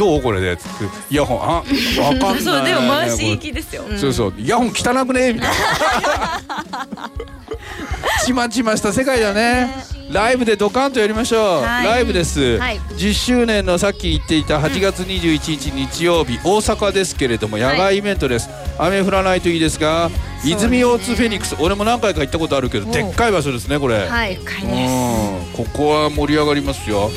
どうこれでつってイヤホン。あわかんないそうでも回し行きですよ。そうそう。イヤホン汚くね？みたいな。ちまちました世界だね。ライブでドカンとやりましょう、はい。ライブです、はい。10周年のさっき言っていた8月21日日曜日、大阪ですけれども野外イベントです、雨降らないといいですが泉大津フェニックス俺も何回か行ったことあるけどでっかい場所ですねこれ、はい深いです。うん。ここは盛り上がりますよ、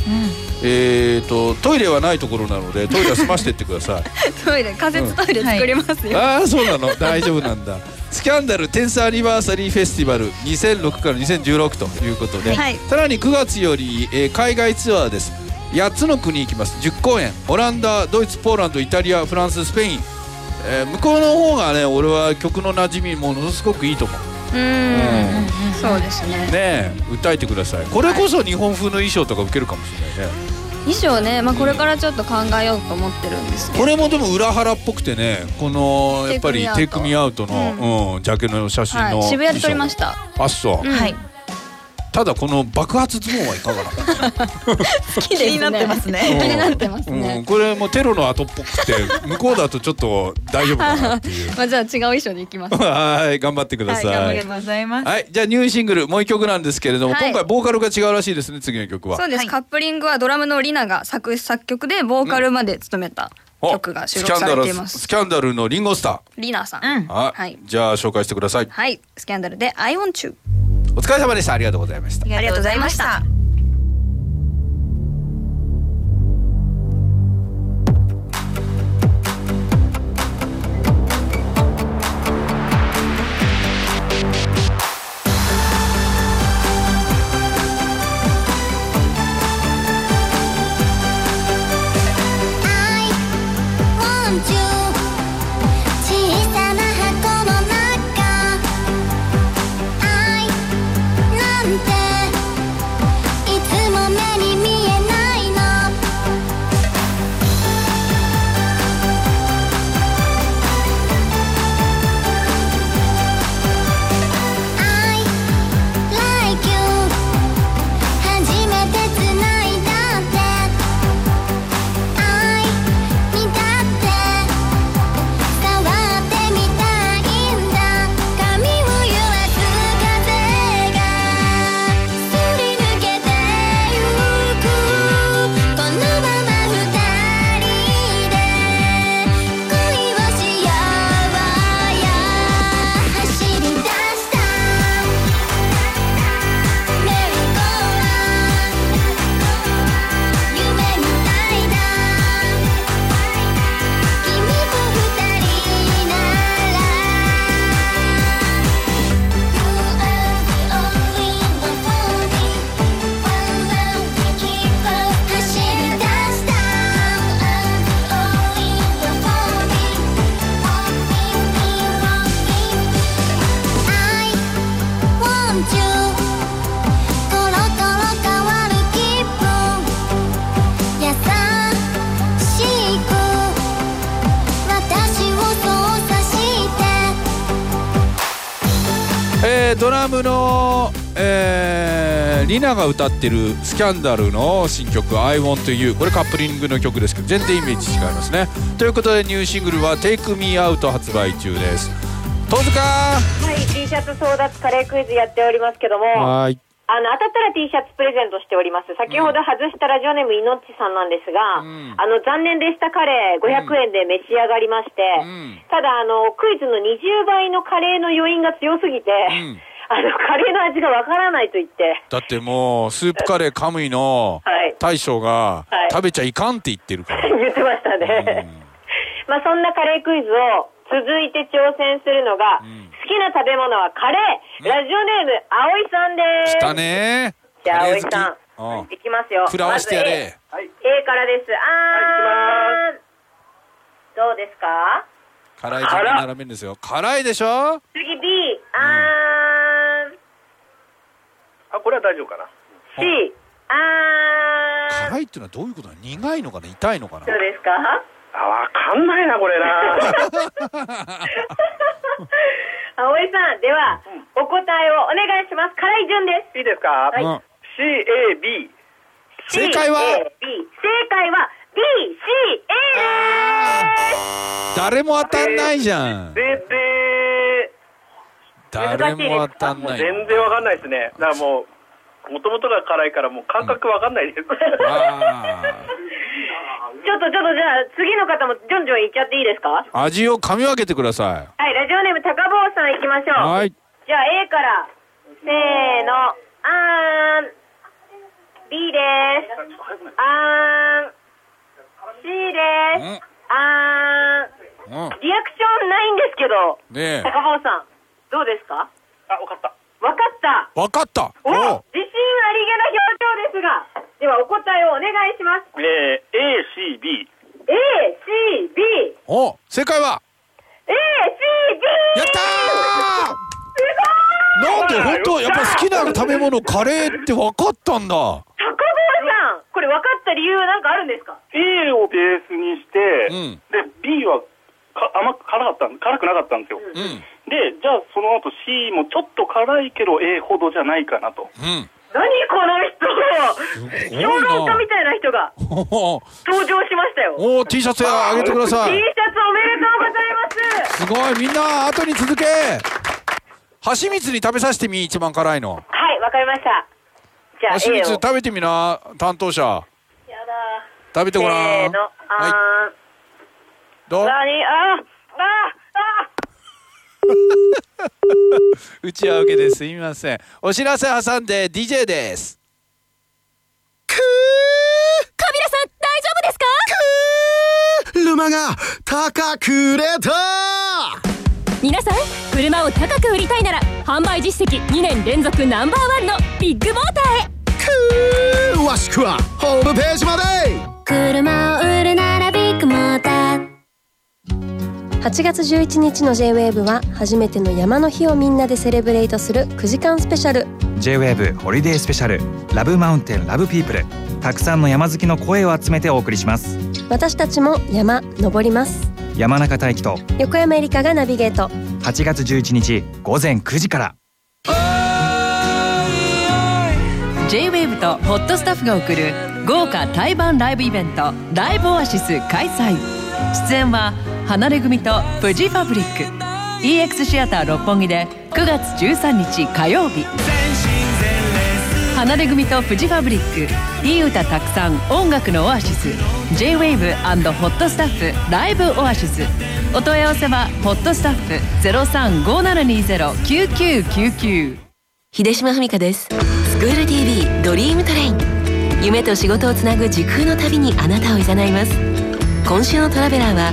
えーとトイレはないところなのでトイレは済ましてってください。トイレ仮設トイレ作りますよ、ああそうなの。大丈夫なんだ。スキャンダルテンスアニバーサリーフェスティバル2006から2016ということで、はい。さらに9月より、えー海外ツアーです。8つの国行きます。10公演。オランダドイツポーランドイタリアフランススペイン、えー向こうの方がね俺は曲の馴染みものすごくいいと思う。うーん。そうですね。ねえ歌えてください。これこそ日本風の衣装とか受けるかもしれないね衣装ね、まあ、これからちょっと考えようと思ってるんですけど。これもでも裏腹っぽくてねこのやっぱりテイクミミアウトの、うん。ジャケの写真の、はい、渋谷で撮りました。あそう、うん。はいただこの爆発ズボンはいかがなのか好きですね気になってますね。気になってますな、うん、ね、これもテロの後っぽくて向こうだとちょっと大丈夫かなっていう。まあ、じゃあ違う衣装でいきます。はい頑張ってください、はいはい頑張りありがとうございます。じゃあニューシングルもう一曲なんですけれども、はい。今回ボーカルが違うらしいですね次の曲は。そうです、はい。カップリングはドラムのリナが作詞作曲でボーカルまで務めたお曲が収録されています。スキャンダルスキャンダルのリンゴスタリナさん、うんーはい、はい。じゃあ紹介してください。はい。スキャンダルで I want you お疲れ様でしたありがとうございましたありがとうございました。ナが歌ってるスキャンダルの新曲「I Want You」これカップリングの曲ですけど全然イメージ違いますね。ということでニューシングルは「Take Me Out」発売中です。戸塚はい、T シャツ争奪カレークイズやっておりますけども、はーい。あの、当たったら T シャツプレゼントしております。先ほど外したラジオネームいのっちさんなんですが、うん。あの、残念でしたカレー500円で召し上がりまして、うん。ただ、あの、クイズの20倍のカレーの余韻が強すぎて、んあの、カレーの味がわからないと言って、だってもうスープカレーカムイのはい。大将がはい。食べちゃいかんって言ってるから、言ってましたね。まあ、そんなカレークイズを続いて挑戦するのが、ん。好きな食べ物はカレー、ラジオネーム、葵さんです。来たね。じゃあ、葵さん、うん。いきますよ。食らわしてやれ、まず A, A からです。あー、どうですか？辛い順に並べるんですよ。辛いでしょ？次 B、あー、あ、これは大丈夫かな。C、あー、辛いっていうのはどういうことだ苦いのかな？痛いのかな？どうですか？あ、わかんないな、これな。葵さん、では、お答えをお願いします。辛い順です。いいですか、はい。うん ?C, A, B。正解は？C A B 正解は誰も当たんないじゃん。で、で、誰も当たんもうない全然わかんないですね。だからもう、もともとが辛いからもう感覚わかんないです。あちょっとちょっとじゃあ次の方もジョンジョンいっちゃっていいですか？味を噛み分けてください、ラジオネーム高坊さんいきましいょう。はい。じゃあ A から、せーの、あーん、B です。あーん、C です。あーん、うん。リアクションないんですけど、ねえ。高坊さん、どうですか？あ、わかった。わかった。分かった。おお自信ありげな表情ですが、ではお答えをお願いします。えー、A、C、B。A、C、B、お正解は？A、C、B! やったー！なんで本当やっぱ好きな食べ物カレーって分かったんだ。高坊さん、これ分かった理由は何かあるんですか？A をベースにして、うん。で、B はか甘く辛かったん辛くなかったんですよ。うんもちょっと辛いけど A ほどじゃないかなと。うん。何この人！評論家なみたいな人が。お 登場しましたよ。T シお T シャツあげてくださャツおめいでとうございます。すごい。みんな後に続け。はちみつに食べさせてみ一番辛いの。はい、わかりました。じゃあはちみを。つ食べてみな担当者。やだ。食べてごらん。せーの、あー。ん。はい。どう？何？あー。あー。あ 打ち上げですみません。お知らせ挟んで DJ です。カビラさん大丈夫ですか？ルマが高く売れた。皆さん車を高く売りたいなら販売実績2年連続ナンバーワンのビッグモーターへ。くー。詳しくはホームページまで。車を売る8月11日の J-WAVE は初めての山の日をみんなでセレブレイトする9時間スペシャル。J-WAVE ホリデースペシャル。ラブマウンテンラブピープルたくさんの山好きの声を集めてお送りします。私たちも山登ります。山中大輝と横山エリカがナビゲート。8月11日午前9時から。J-WAVE とホットスタッフが送る豪華対バンライブイベントライブオアシス開催。出演は離れ組とプジファブリック。EX シアター六本木で9月13日火曜日。離れ組とフジファブリック。いい歌たくさん音楽のオアシス。J-WAVE& ホットスタッフライブオアシス。お問い合わせはホットスタッフ0357209999秀島文香です。スクール TV ドリームトレイン。夢と仕事をつなぐ時空の旅にあなたを誘います。今週のトラベラーは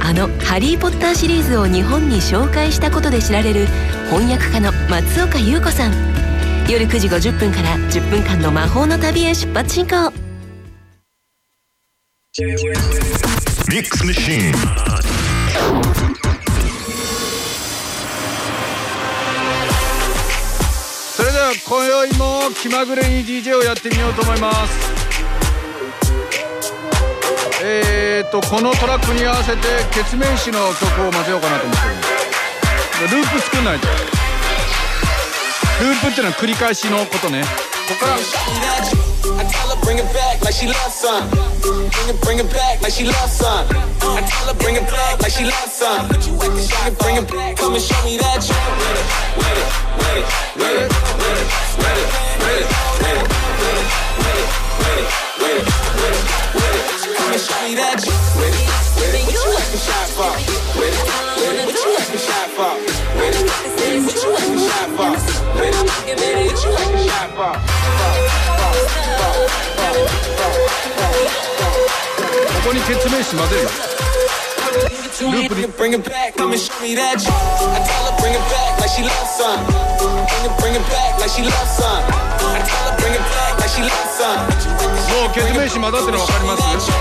あの「ハリー・ポッター」シリーズを日本に紹介したことで知られる翻訳家の松岡優子さん。夜9時50分から10分間の魔法の旅へ出発進行。ミックスマシーンそれでは今宵も気まぐれに DJ をやってみようと思いますーとこのトラックに合わせて決命詞の曲を混ぜようかなと思ってるループ作んないと。ループってのは繰り返しのことね。ここから。to show me that you with it, with it, what you acting shy for? With it, with it, what you acting shy for? With it, it, what you acting shy for? With it, with it, what you acting shy for? Dat it, bring it back, come and show me that you. I tell her bring it back like she loves some. Bring it, bring it back like she loves some. I tell her bring it back like she loves some. More.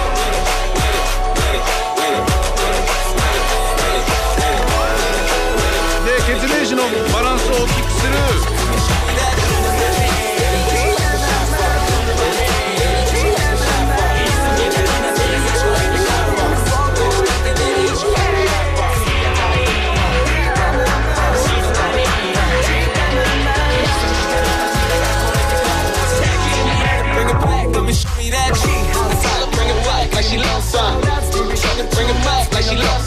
bring him like she loves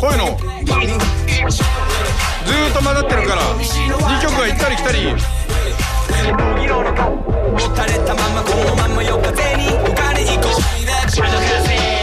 こういうの。ずっと混ざってるから。2曲が行ったり来たり。持たれたままこのまま夜風に浮かれに行こう。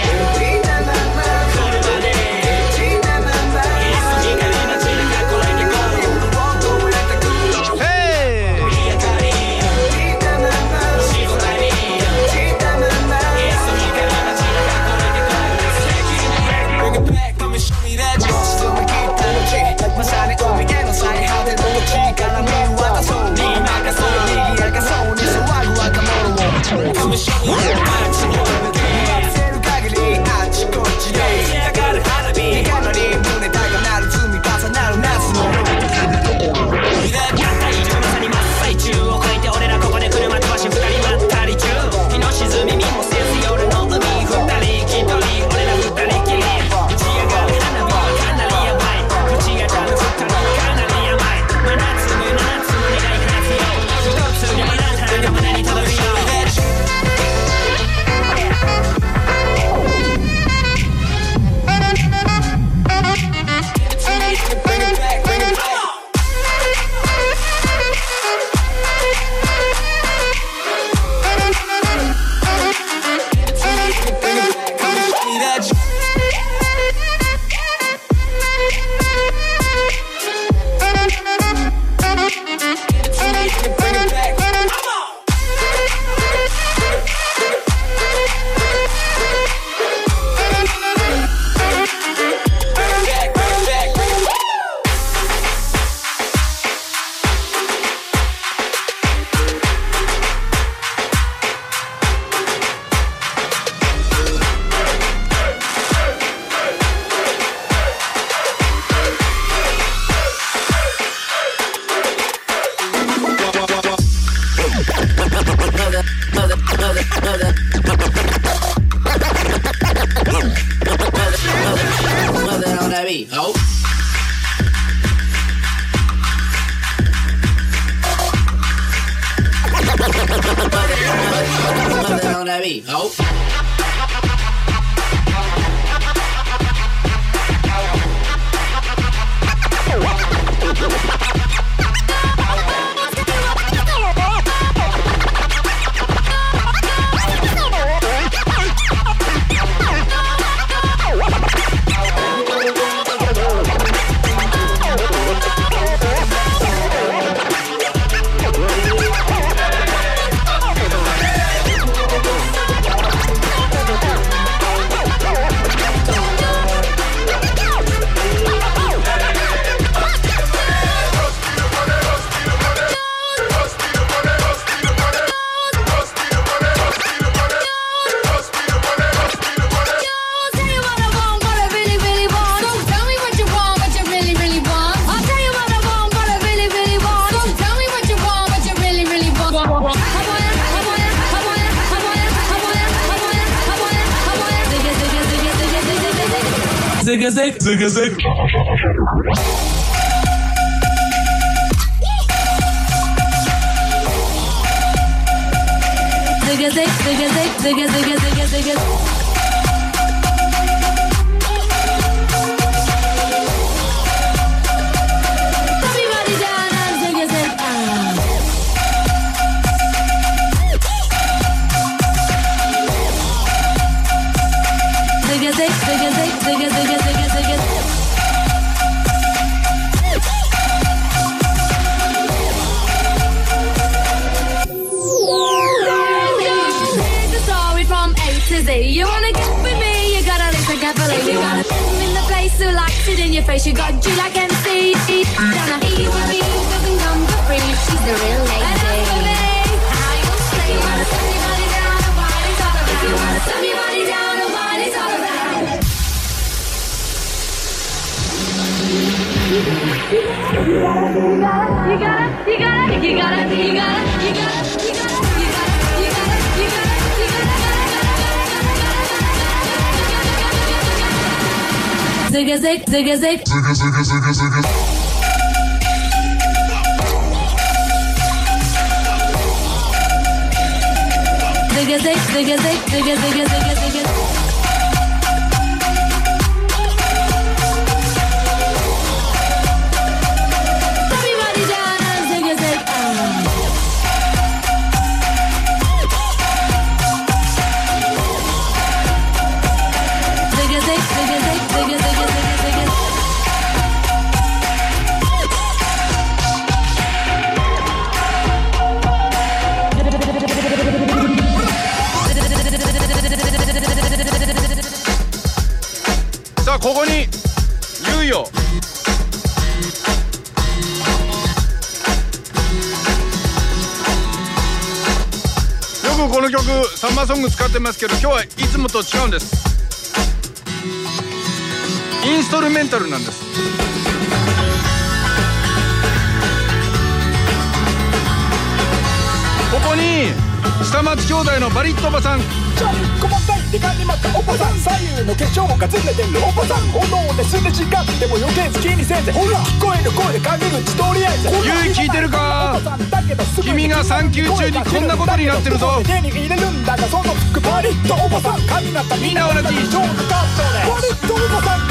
as they get. she got you like MC. Donna E with me, doesn't come for free. She's the real lady. Somebody down and what it's all about. You gotta, you gotta, you gotta, you gotta, you gotta, you gotta. You gotta, you gotta. Zigazig zigazig zigga zig. Zigga zigga zigga zigga. Zigga zig, zigga zig, zigga zigga zigga zig. ここに猶予よ。くこの曲サンマソング使ってますけど今日はいつもと違うんです。インストルメンタルなんです。ここに下町兄弟のバリットおばさん。かにまたおばさん左右の化粧がずれてるおばさんおのおですれ違っても余計好きにせんぜほら聞こえる声で陰口とりあえずゆい聞いてるか？君が産休中にこんなことになってるぞ手に入れるんだそとおさん髪みんな同じとおばさんのとおさん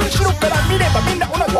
後ろか？ら見ればみんな同じ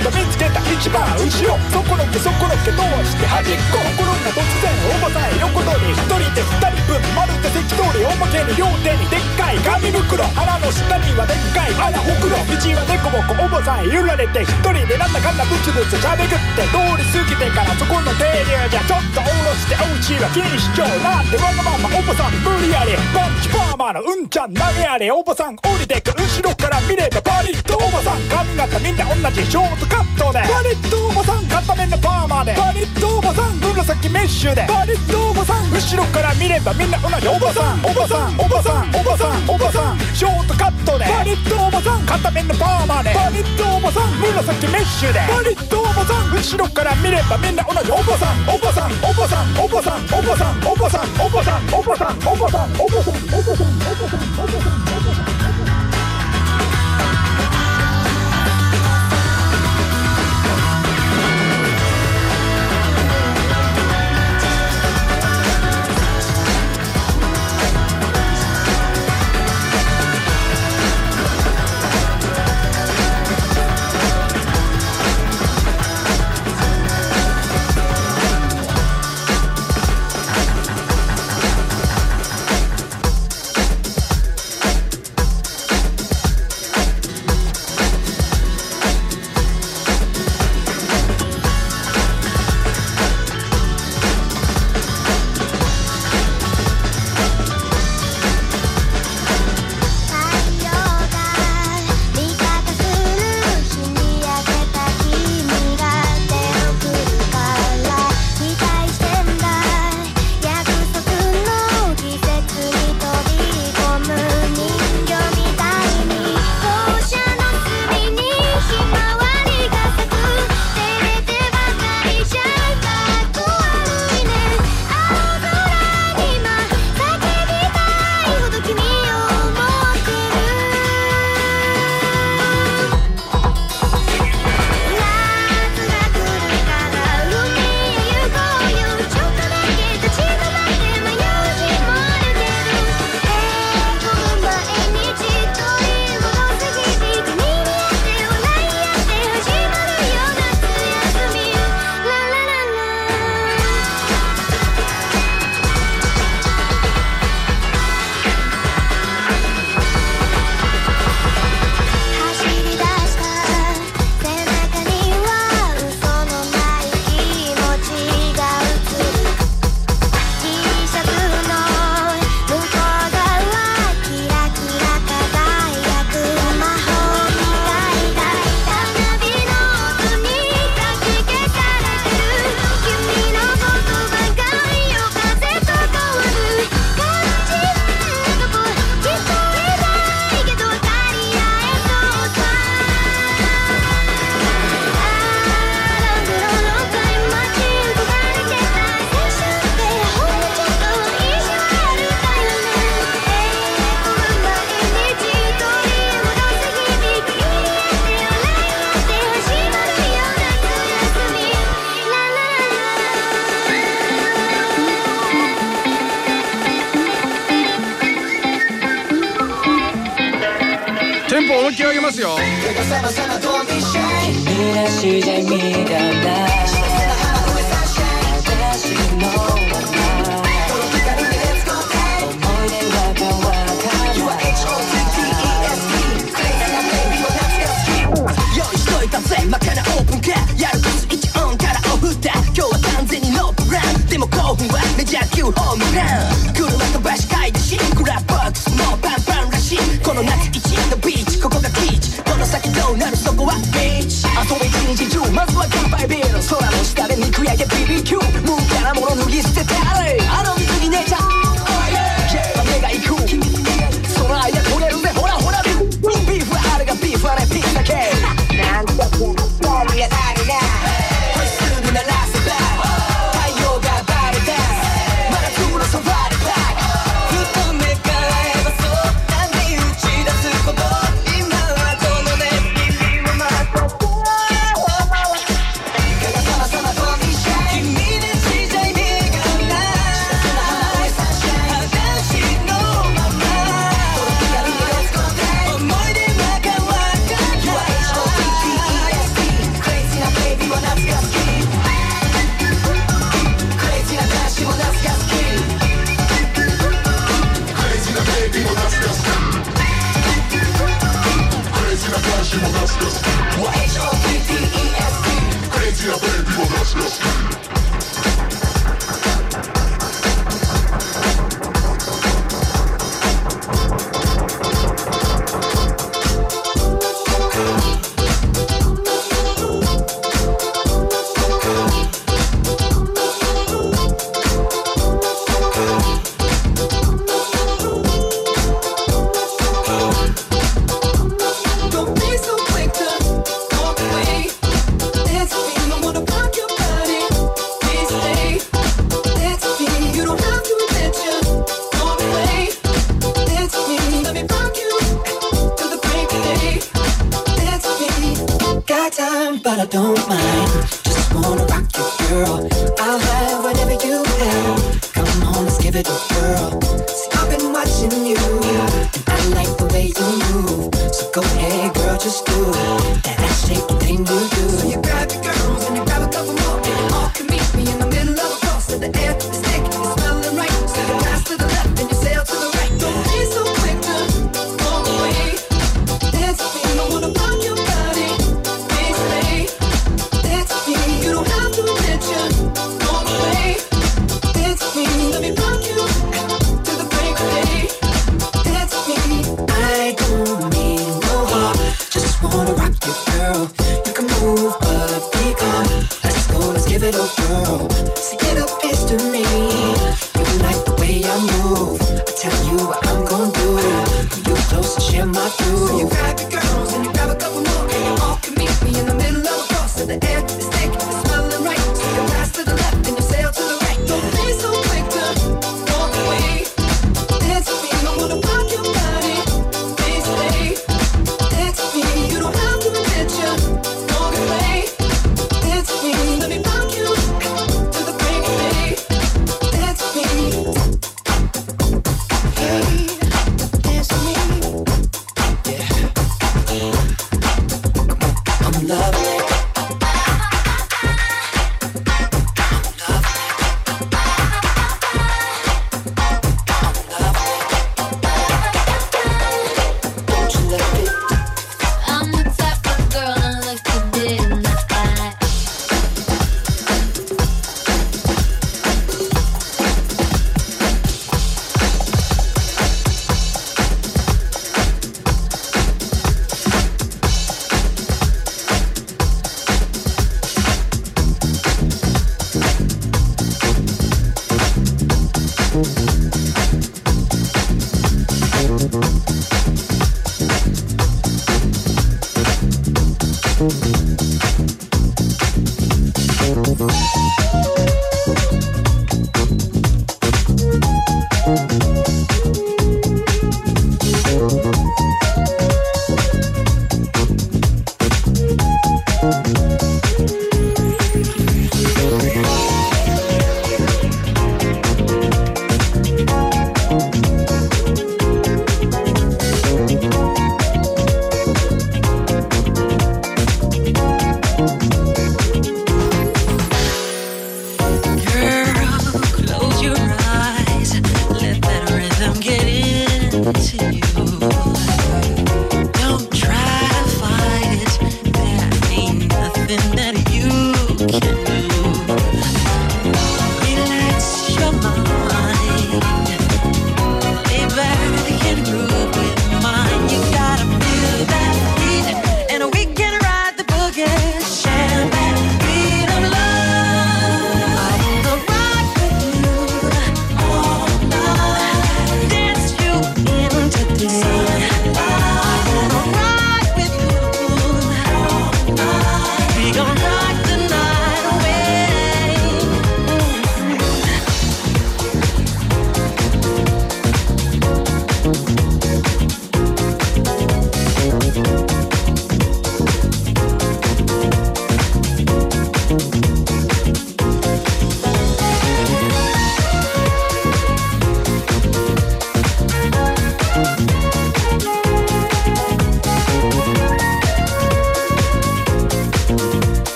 と見つけた一番後ろそこのけそこのけどうして端っこところが突然おばさん横取り一人で二人分まるで適当におまけに両手にでっかい紙袋腹の下にはでっかいあらほくろ道はでこぼこおばさん揺られて一人でなんだかんだブツブツしゃべくって通り過ぎてからそこの停留じゃちょっと下ろしておうちは錦糸町なんてわがままおばさん無理やりパンチパーマのうんちゃん投げやれおばさん降りてく後ろから見ればパリッとおばさん髪型みんな同じショートカットで。パリッとおばさん片目のパーマで。パリッとおばさん紫メッシュで。パリッとおばさん後ろから見ればみんな同じおばさん。おばさんおばさんおばさんおばさん。ショートカットで。パリッとおばさん片目のパーマで。パリッとおばさん紫メッシュで。パリッとおばさん後ろから見ればみんな同じおばさんおばさんおばさんおばさんおばさんおばさんおばさんおばさんおばさんおばさんおばさんおばさんおばさんおばさんテンポ思いっきり上げますよ。オープンやるからはにプランでもはメジャーホームラン車飛ばし階でそこはビーチ。あと一日中まずは乾杯ビール。空の下で肉焼け BBQ 無駄なもの脱ぎ捨ててあれ。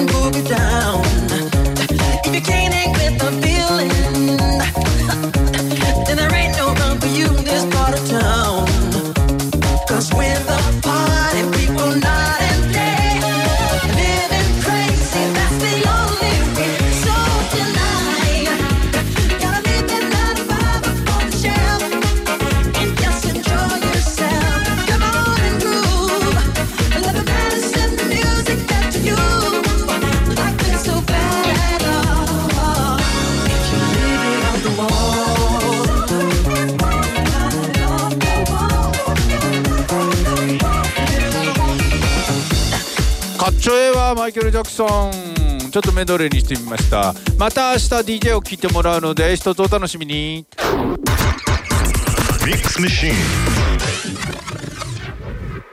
can cook it down. イケル・ジャクソン。ちょっとメドレーにしてみました。また明日 DJ を聴いてもらうので一つお楽しみに。ミックスマシーン